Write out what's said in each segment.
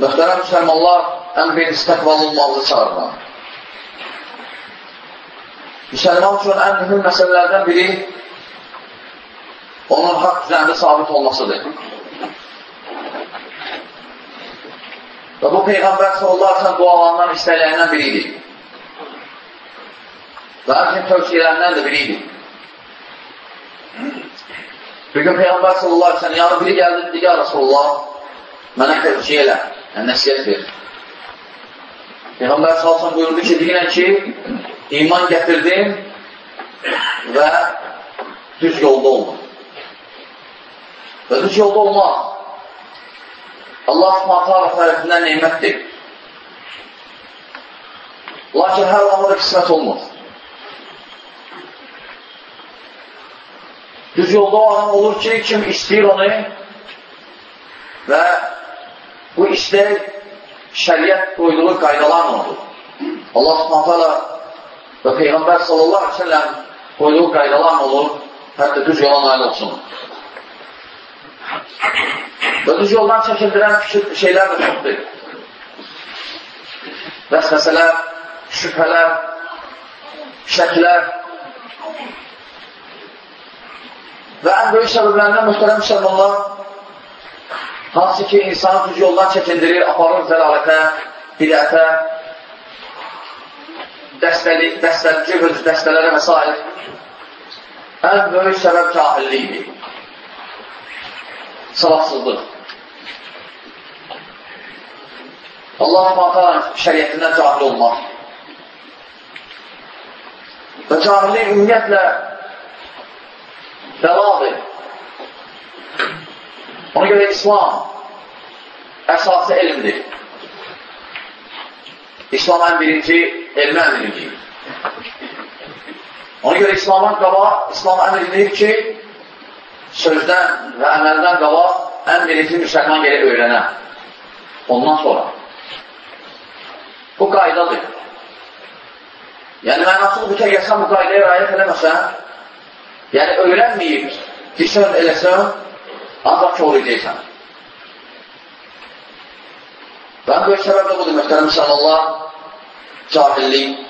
Möhtərəm müsəlmanlar, ən birinci təqvalı olmalı çağırma. Müsəlman üçün ən mühüm məsələlərdən biri onun haqq üzərində sabit olmasıdır. Və bu Peyğəmbər sallallahu aleyhi dualarından istəklərindən biridir. Və həmçin tövsiyələrindən də biridir. Bir gün Peyğəmbər sallallahu aleyhi yanı biri gəldi, dedi, ya Rasulullah, mənə tövsiyə elə, yəni nəsiyyət ver. Peyğəmbər sallallahu buyurdu ki, deyilən ki, iman gətirdim və düz yolda olma. Və düz yolda olmaq Allah subhanətə Allah tərəfindən neymətdir. Lakin hər anlarda qismət olmaz. Düz yolda o adam olur ki, kim istəyir onu və bu istək şəriət qoyduğu qaydalarla olur. Allah subhanətə və Peyğəmbər sallallahu aleyhi ve sellem qoyduğu qaydalarla olur, hətta düz yola nail olsun. Və düz yoldan çəkindirən şeylər də çoxdur. Vəsvəsələr, şübhələr, şəklər və ən böyük səbəblərindən mühtərəm müsəlmanlar hansı ki, insanı düz yoldan çəkindirir, aparır zəlalətə, bidətə, dəstəlik, dəstəlikçi, dəstələrə və s. Ən böyük səbəb cahillikdir. Salatsızlıq. Allah-u şəriyyətindən cahil olmaq. Və cahillik ümumiyyətlə bəladır. Ona görə İslam əsası elmdir. İslam ən birinci elmə əmridir. Ona görə İslamdan qabaq, İslam əmridir ki, sözdən və əməldən qabaq ən birinci müsəlman gələ öyrənə. Ondan sonra. Bu qaydadır. Yəni, mənasını bu kəgəsən bu qaydaya rayət eləməsən, yəni öyrənməyib, desən eləsən, ancaq çoğulayacaqsan. Və ən böyük səbəb də budur, mühtərəm müsəlmanlar, cahillik.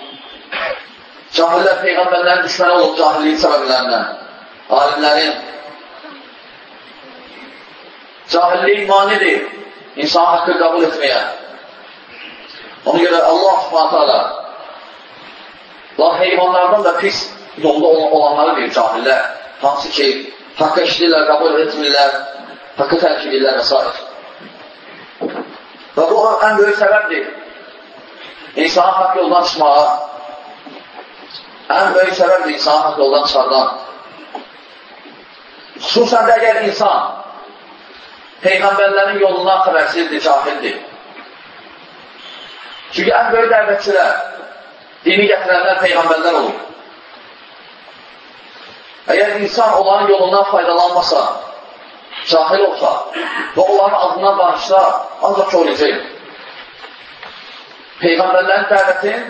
Cahillər Peyğəmbərlərin düşməni olub cahilliyin səbəblərindən. Alimlərin cahillik manidir insan haqqı qəbul etməyə. Ona görə Allah subhanətə alə Allah heyvanlardan da pis yolda olanları deyir cahillər. Hansı ki, haqqa işləyirlər, qəbul etmirlər, haqqı tərk edirlər və s. Və bu ən böyük səbəbdir. İnsanın haqq yoldan çıxmağa ən böyük səbəbdir insanın haqq yoldan çıxardan. Xüsusən də əgər insan Peyğəmbərlərin yolundan xəbərsizdir, cahildir. Çünki ən böyük dəvətçilər, dini gətirənlər Peyğəmbərlər olur. Əgər insan onların yolundan faydalanmasa, cahil olsa və onların adından danışsa, ancaq çoğulacaq. Peyğəmbərlərin dəvətin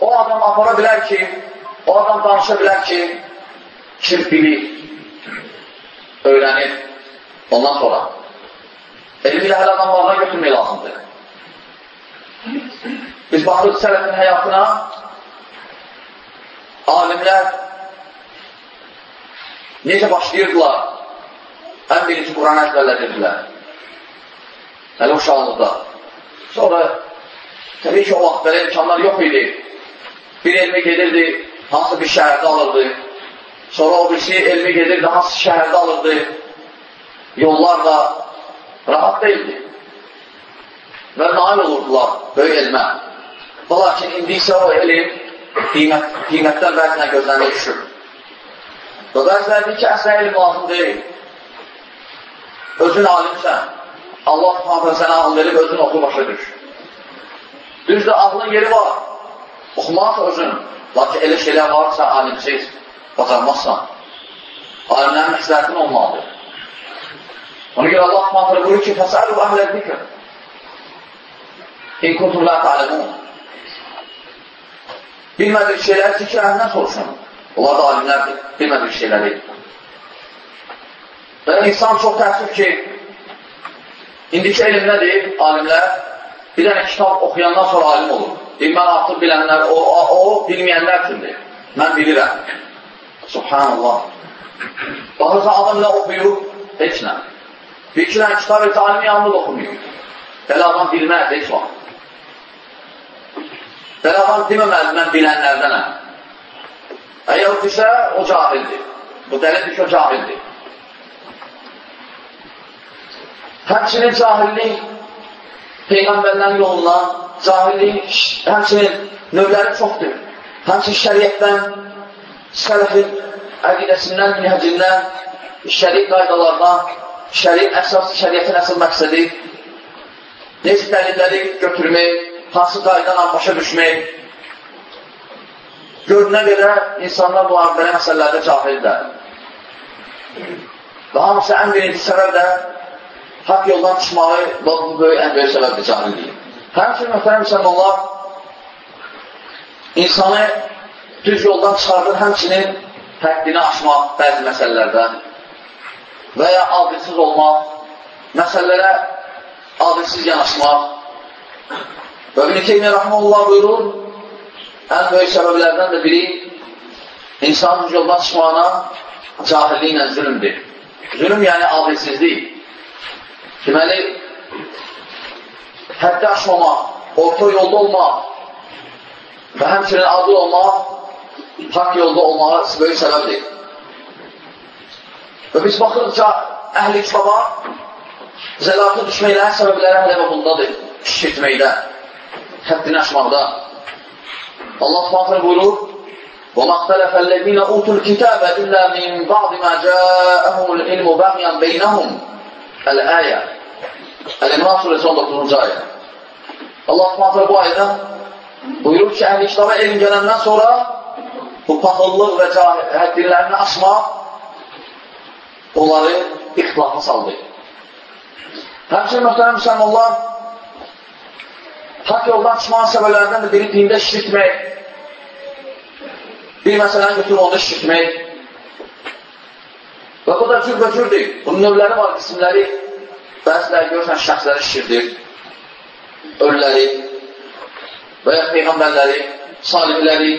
o adam apara bilər ki, o adam danışa bilər ki, kim bilir, öyrənir ondan sonra. Elmi ilə hələ adamlarına götürmək lazımdır. Biz baxırıq sələfin həyatına, alimlər necə başlayırdılar? Ən birinci Quran əzbərlədirdilər. Hələ uşaqlıqda. Sonra təbii ki, o vaxt belə imkanlar yox idi. Bir elmi gedirdi, hansı bir şəhərdə alırdı. Sonra o birisi elmi gedirdi, hansı şəhərdə alırdı. Yollar da rahat deyildi. Və nail olurdular böyük elmə. Lakin indi isə o elm qiymət, qiymətdən bəzən gözlərinə düşür. Və bəziləri deyir ki, əslə elm lazım deyil. Özün alimsən. Allah subhanətə sənə ağıl verib, özün oxu başa düş. Düzdür, ağlın yeri var. Oxumaq özün. Lakin elə şeylər varsa, alimsiz, bacarmazsan. Alimlərin məsləhətin olmalıdır. Ona görə Allah subhanətə buyurur ki, fəsəlu əhlə zikr. İn kuntum la ta'lemun. Bilmədik şeyləri zikr əhlindən soruşun. Onlar da alimlərdir, bilmədik şeyləri. Və insan çox təəssüf ki, İndiki elm nədir? Alimlər bir dənə kitab oxuyandan sonra alim olur. Deyir, mən artıq bilənlər, o, o, bilməyənlər üçündür. Mən bilirəm. Subhanallah. Baxırsan, adam nə oxuyur? Heç nə. Bir iki dənə kitab et, alimi yanında oxumuyor. Belə adam bilməz, heç vaxt. Belə adam deməməz, mən bilənlərdənəm. Əgər o düşə, o cahildir. Bu dəlildir ki, o cahildir. Həmçinin cahillik Peyğəmbərlərin yolundan, cahillik, həmçinin növləri çoxdur. Həmçinin şəriətdən, sələfin əqidəsindən, minhəcindən, şəriət qaydalardan, şəriət əsas, şəriətin əsas məqsədi, necə dəlilləri götürmək, hansı qaydanla başa düşmək. Görünə görə insanlar bu belə məsələlərdə cahildir. Və hamısı ən birinci səbəb də haqq yoldan çıxmağı bu böyük, ən böyük səbəbdir cahilliyi. Həmçin, mühtərəm müsəlmanlar, insanı düz yoldan çıxardır, həmçinin həddini aşmaq bəzi məsələlərdə və ya adilsiz olmaq, məsələlərə adilsiz yanaşmaq. Və İbn-i Teymiyyə Rəhməlullah buyurur, ən böyük səbəblərdən də biri insanın yoldan çıxmağına cahilliklə zülümdür. Zülüm yəni adilsizlik. Deməli, həddə aşmamaq, orta yolda olmaq və həmçinin adil olmaq, haqq yolda olmağa böyük səbəbdir. Və biz baxırıqca əhli kitaba zəlatı düşməklərin səbəbləri hələ bundadır. Şirkməkdə, həddini aşmaqda. Allah Subhanahu buyurur: "Və məxtəlifəllezina utul kitaba illa min ba'd ma ja'ahumul ilmu baghyan beynəhum." Əl-ayə. Əl-İmran surəsi 19-cu ayə. Allah Subhanahu bu ayədə buyurur ki, əhli kitaba elm gələndən sonra bu paxıllıq və həddinlərini aşmaq onları ixtilafa saldı. Həmçinin mühtərəm müsəlmanlar haqq yoldan çıxmağın səbəblərindən də biri dində şirkmək, bir məsələni götürür, onda şirkmək, Və bu da cürbəcürdür. Bunun növləri var, isimləri. Bəziləri görürsən, şəxsləri şişirdir. Ölüləri və ya peyğəmbərləri, salihləri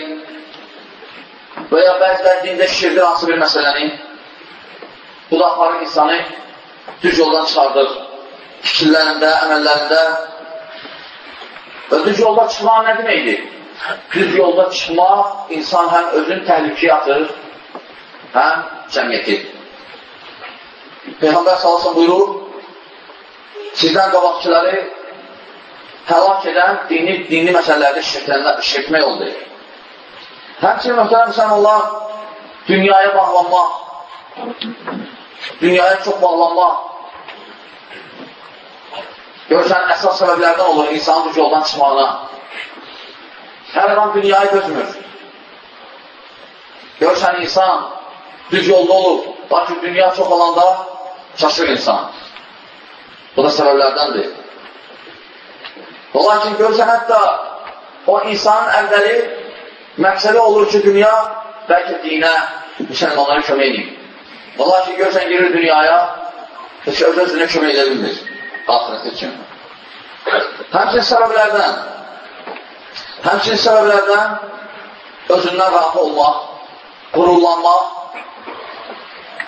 və ya bəziləri dində şişirdir hansı bir məsələni. Bu da aparır insanı düz yoldan çıxardır. Fikirlərində, əməllərində və düz yolda çıxmaq nə deməkdir? Düz yolda çıxmaq insan həm özünü təhlükəyə atır, həm cəmiyyəti. Peyğəmbər salsın buyurur, sizdən qabaqçıları həlak edən dini, dini məsələlərdə şirkmək oldu. Həmçinin möhtərəm sən Allah dünyaya bağlanmaq, dünyaya çox bağlanmaq, görürsən, əsas səbəblərdən olur insanın düz yoldan çıxmağına. Hər adam dünyayı gözmür. Görürsən, insan düz yolda olur, lakin dünya çox olanda çaşır insan. Bu da səbəblərdəndir. Lakin görürsən, hətta o insanın əvvəli məqsədi olur ki, dünya bəlkə dinə, müsəlmanlara kömək edeyim. Lakin görürsən, girir dünyaya, heç öz-özünə kömək edə. Ahirətə kimi. Həmçin səbəblərdən, həmçin səbəblərdən özündən rahat olmaq, qurullanmaq.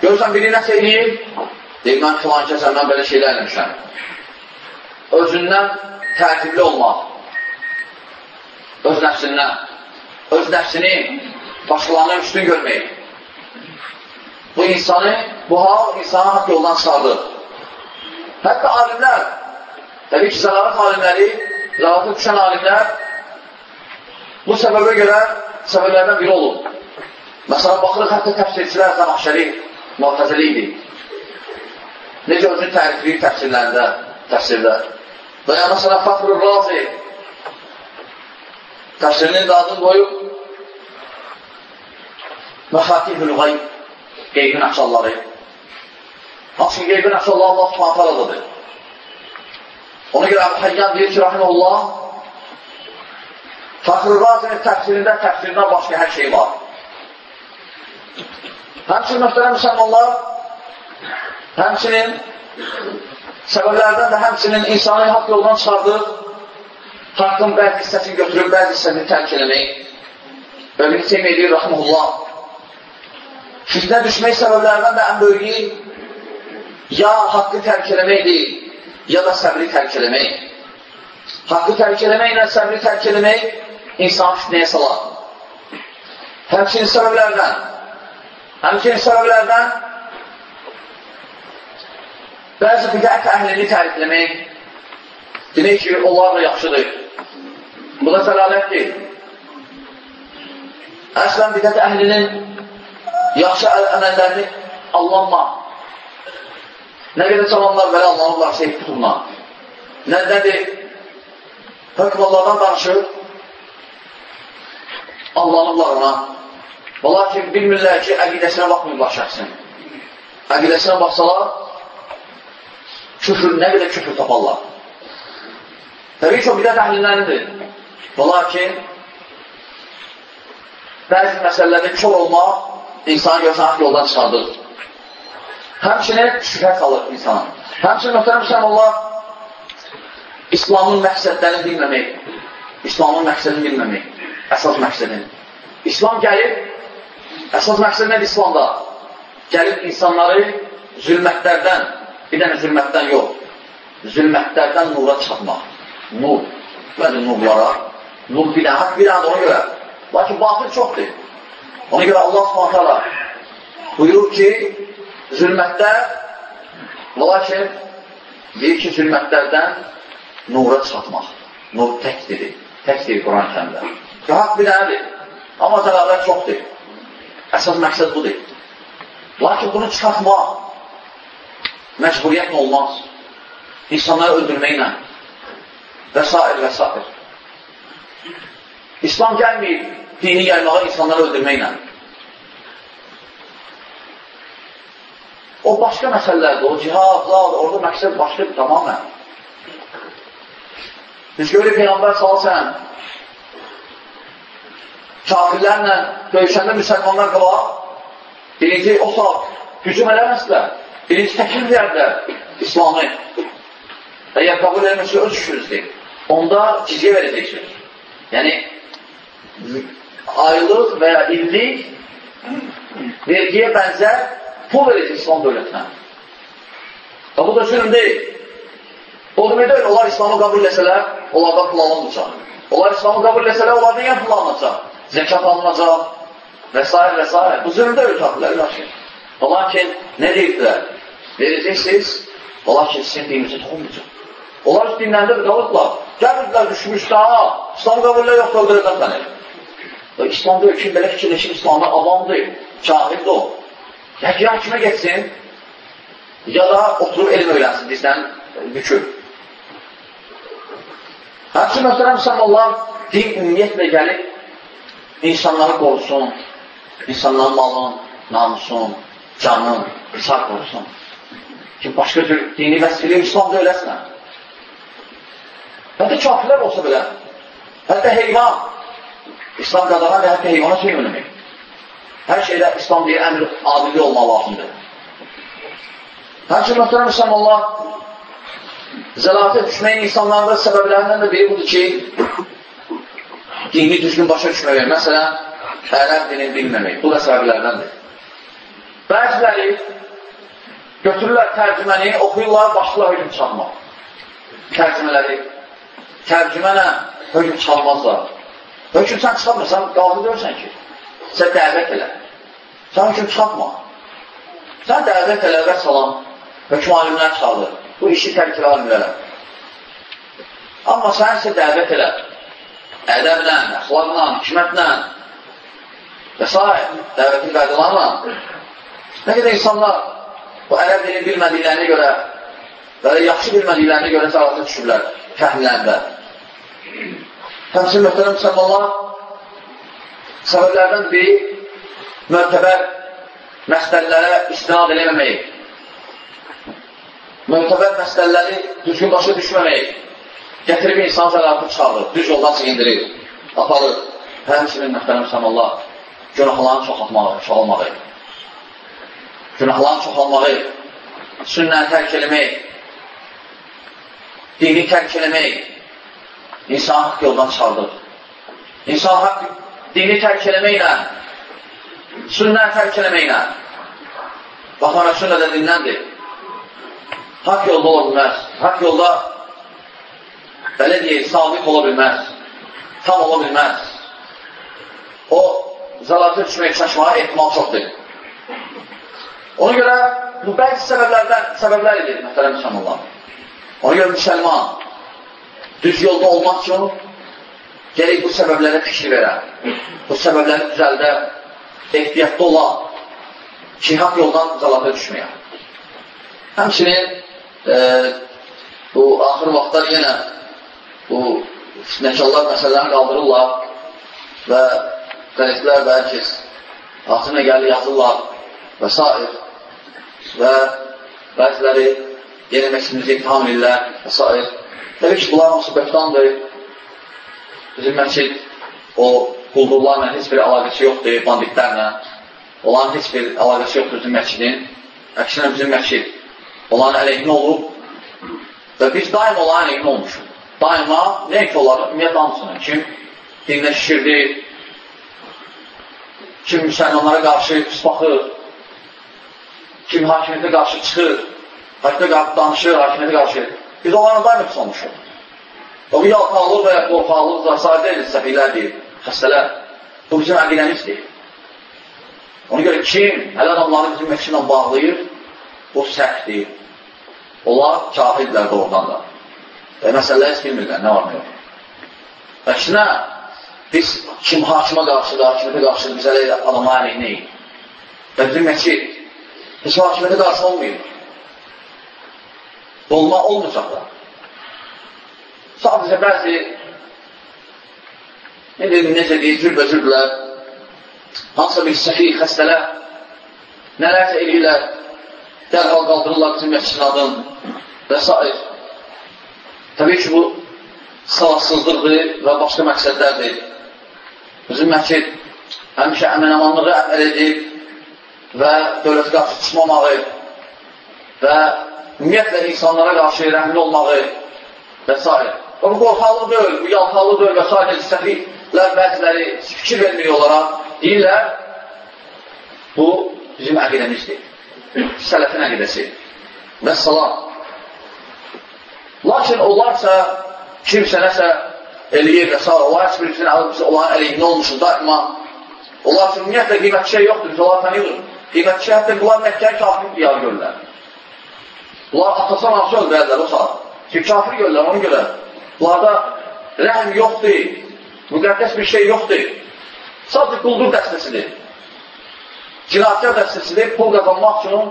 Görürsən, biri nəsə eləyir, deyir, mən filan kəsən, mən belə şeylər eləmişəm. Özündən tərtibli olmaq, öz nəfsindən, öz nəfsini başqalarına üstün görmək. Bu insanı, bu hal insanı haqq yoldan çıxardır. Hətta alimlər, təbii ki, zəlavət alimləri, zəlavətə düşən alimlər bu səbəbə görə səbəblərdən biri olub. Məsələn, baxırıq, hətta təfsirçilər Zəmaxşəri, mühafəzəli idi. Necə özünü tərifləyir təfsirlərində, təfsirdə. Və ya məsələn, Fəxrur Razi təfsirinin də adını qoyub Məxatifül Qayb, qeybin açarları. Hansı qeybin açarları Allah subhanət aladadır. Ona görə Əbu Həyyan deyir ki, rahiməllah, Fəxr-ı Razinin təfsirində təfsirindən başqa hər şey var. Həmçinin mühtərəm müsəlmanlar, həmçinin səbəblərdən də həmçinin insanı haqq yoldan çıxardır, haqqın bəzi hissəsini götürüb, bəzi hissəsini tərk eləmək. Öbür Teym edir, rəhməllah. Fitnə düşmək səbəblərindən də ən böyüyü ya haqqı tərk eləməkdir, ya da səbri tərk eləmək. Haqqı tərk eləməklə səbri tərk eləmək insan fitnəyə salar. Həmçinin səbəblərdən, həmçinin səbəblərdən bəzi bidət əhlini tərifləmək, demək ki, onlar da yaxşıdır. Bu da səlalətdir. Əslən bidət əhlinin yaxşı əməllərini allanma. Nə qədər çalanlar belə allanırlar, şey tuturlar. Nə, nədir? Hökm Allahdan danışır, allanıblar ona. Və lakin bilmirlər ki, əqidəsinə baxmırlar şəxsin. Əqidəsinə baxsalar, küfür, nə qədər küfür taparlar. Təbii ki, o bidət əhlinlərindir. Və lakin, bəzi məsələlərdə kör olmaq insanı görsən haqq yoldan çıxardır. Həmçinin şübhə qalır insana. Həmçinin möhtərəm müsəlmanlar, İslamın məqsədlərini bilməmək, İslamın məqsədini bilməmək əsas məqsədin. İslam gəlib, əsas məqsəd nədir İslamda? Gəlib insanları zülmətlərdən, bir dənə zülmətdən yox, zülmətlərdən nura çıxartmaq. Nur, bəzi nurlara, nur bir dənə, haqq bir dənə ona görə. Lakin batıl çoxdur. Ona görə Allah subhanətələ buyurur ki, zülmətlər, lakin deyir ki, zülmətlərdən nura çıxartmaq. Nur təkdir, təkdir Quran-ı kəndə. Haqq bir dənədir. Amma zəlalət çoxdur. Əsas məqsəd budur. Lakin bunu çıxartmaq məcburiyyətlə olmaz. İnsanları öldürməklə və s. və s. İslam gəlməyib dini yaymağa insanları öldürməklə. O başqa məsələlərdir, o cihadlar, orada məqsəd başqadır tamamən. Biz görürük Peyğəmbər salasən, kafirlərlə döyüşəndə müsəlmanlar qabaq, birinci o saat hücum eləməslər, birinci təklif edərlər İslamı. Əgər qəbul eləməsə öz işinizdir. Onda cizyə verəcəksiniz. Yəni, aylıq və ya illik vergiyə bənzər pul verəcək İslam dövlətinə. Və bu da zülm deyil. O demək deyil, onlar İslamı qəbul eləsələr, onlardan pul alınmayacaq. Onlar İslamı qəbul eləsələr, onlardan yan pul alınacaq zəkat alınacaq və s. və s. Bu zülmdə ötaqlar, lakin. Lakin nə deyiblər? Verəcəksiniz, lakin sizin dininizi toxunmayacaq. Onlar öz dinlərində də qalıblar. Gəlmirdilər, düşmüş daha, İslam qəbullə yox, öldürəcək məni. İslamda ölkün belə fikirləşir, İslamda avamdır, cahildir o. Ya ya kimə geçsin, ya da oturub elm öyrənsin, deyirsən, bükür. Həmçin, məsələn, müsəlmanlar din ümumiyyətlə gəlib insanları qorusun, insanların malın, namusun, canın, sağ qorusun. Ki, başqa cür dini vəsilə İslamda öləsinə. Hətta kafirlər olsa belə, hətta heyvan, İslam qadağan və hətta heyvana önəmək. Hər şeydə İslam deyir, əmr adili olmaq lazımdır. Həmçin, möhtərəm müsəlmanlar, zəlatə düşməyin insanların səbəblərindən də biri budur ki, dini düzgün başa düşməmək. Məsələn, ərəb dilini bilməmək. Bu da səbəblərdəndir. Bəziləri götürürlər tərcüməni, oxuyurlar, başlayırlar hökm çıxarmaq. Tərcümələri. Tərcümənə hökm çıxarmazlar. Hökm sən çıxarmırsan, qaldı görsən ki, sən dəvət elə. Sən hökm çıxartma. Sən dəvət elə və salam, hökm alimlər çıxardır. Bu işi tərkir alimlərə. Amma sən isə dəvət elə. Ədəblə, əxlaqla, hikmətlə və s. dəvətin qaydalarla nə qədər insanlar bu ərəb dilini bilmədiklərini görə və yaxşı bilmədiklərini görə cavabda düşürlər fəhmlərdə. Həmsin möhtərəm müsəlmanlar səbəblərdən biri möhtəbər məsələlərə istinad eləməmək, möhtəbər məsələləri düzgün başa düşməmək, gətirib insan zəlatı çıxardır, düz yoldan çəkindirir, aparır. Həmçinin möhtərəm müsəlmanlar günahların çoxalmağı, çoxalmağı, günahların çoxalmağı, sünnəni tərk eləmək, dini tərk eləmək, insan haqq yoldan çıxardır. İnsan haqq dini tərk eləməklə, sünnəni tərk eləməklə, baxan Rəsullə də dinləndir. Haqq yolda ola bilməz. Haqq yolda belə deyək, sabit ola bilməz. Tam ola bilməz. O, zəlatı düşmək, çaşmağa ehtimal çoxdur. Ona görə bu bəzi səbəblərdən, səbəblər edir, məsələn, müsəlmanlar. Ona görə müsəlman düz yolda olmaq üçün gerək bu səbəblərə fikir verə, bu səbəbləri düzəldə, ehtiyatda ola ki, haq yoldan zalata düşməyə. Həmçinin e, bu axır vaxtlar yenə bu fitnəkarlar məsələlərini qaldırırlar və qəzetlər və hər kəs altına gəlir, yazırlar və s. və bəziləri yenə məksimizi ittiham edirlər və s. Təbii ki, bunlar hamısı böhtandır. Bizim məscid o quldurlarla heç bir əlaqəsi yoxdur, banditlərlə. Onların heç bir əlaqəsi yoxdur bizim məscidin. Əksinə bizim məscid onların əleyhinə olub və biz daim onların əleyhinə olmuşuq. Daima nə ki onları, ümumiyyətlə hamısını, kim dinlə şişirdi, kim müsəlmanlara qarşı pis baxır, kim hakimiyyətə qarşı çıxır, hakimiyyətə danışır, hakimiyyətə qarşı Biz onlara daim pis olmuşuq. O, bu yalqaqlıq və ya qorxaqlıq da sadə səfihlər deyil, xəstələr. Bu bizim əqidəmizdir. Ona görə kim hələ adamları bizim məhkimlə bağlayır, bu səhvdir. Onlar kafirlər doğrudan da. Və məsələləri heç bilmirlər, nə var, nə yox. Əksinə, biz kim hakimə qarşıdır, hakimiyyətə qarşıdır, biz hələ adama əliynəyik. Və bizim məscid heç hakimiyyətə qarşı olmayır. Olma olmayacaqlar. Sadəcə bəzi ne dedim, necə deyir, cürbəcürdülər, hansısa bir səfi xəstələr nələrsə eləyirlər, dərhal qaldırırlar bizim məscidin adını və s. Təbii ki, bu salatsızlıqdır və başqa məqsədlərdir. Bizim məscid həmişə əmin-əmanlığı əməl edib və dövlət qarşı çıxmamağı və ümumiyyətlə insanlara qarşı rəhmli olmağı və s. O, bu qorxaqlıq deyil, bu yalxaqlıq deyil və s. səfihlər bəziləri fikir vermir onlara. Deyirlər, bu bizim əqidəmizdir. Sələfin əqidəsi. Və salam. Lakin onlarsa kimsə nəsə eləyir və s. Onlar heç birisinin alıbsa, onların əleyhinə olmuşuz daima. Onlar üçün ümumiyyətlə qiymətli şey yoxdur, biz onlar tanıyırıq. Qiymətli şey hətta bunlar Məkkəyə kafir diyar görürlər. Bunlar atası anası öldürərlər o saat. Ki, kafir görürlər ona görə. Bunlarda rəhm yoxdur, müqəddəs bir şey yoxdur. Sadəcə quldur dəstəsidir. Cinayətkar dəstəsidir, pul qazanmaq üçün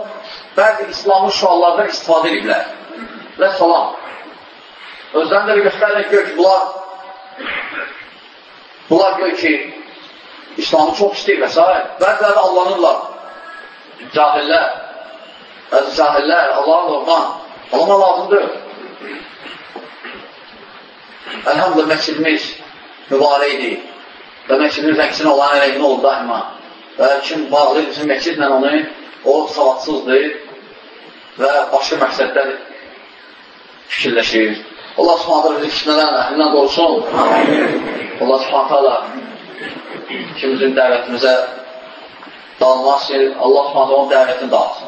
bəzi İslamın şuallardan istifadə ediblər. Və salam. Özlərini də göstərirlər ki, ki, bunlar bunlar gör ki, İslamı çox istəyir və s. Bəziləri də allanırlar. Cahillər. Bəzi cahillər, Allahın doğman, olma lazımdır. Elhamdülillah məscidimiz mübarəkdir və məscidimiz əksinə olan əleyhinə olur daima. Və kim bağlı bizim məscidlə onu, o savadsızdır və başqa məqsədlər fikirləşir. Allah subhanətə bizi fitnədən, əhlindən qorusun. Allah subhanətə da ikimizin dəvətimizə dağılmasın. Allah subhanətə onun dəvətini dağılsın.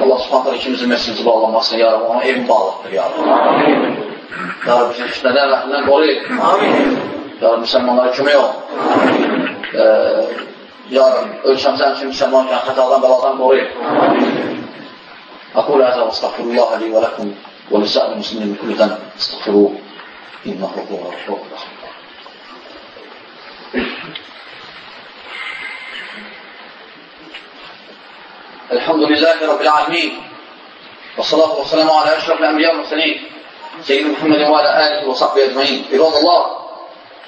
Allah subhanətə ikimizin məscidimizi bağlanmasın, ya Rabbi, onun evin bağlıqdır, ya Rabbi. Ya Rabbi, bizi fitnədən, əhlindən qoruyur. Ya Rabbi, müsəlmanlara kömək ol. Ee, ya Rabbi, üçün müsəlmanken xətadan, bəladan qoruyur. أقول هذا واستغفر الله لي ولكم ولسائر المسلمين من كل ذنب استغفروه إنه هو الغفور الرحيم الحمد لله رب العالمين والصلاة والسلام على أشرف الأنبياء والمرسلين سيدنا محمد وعلى آله وصحبه أجمعين عباد الله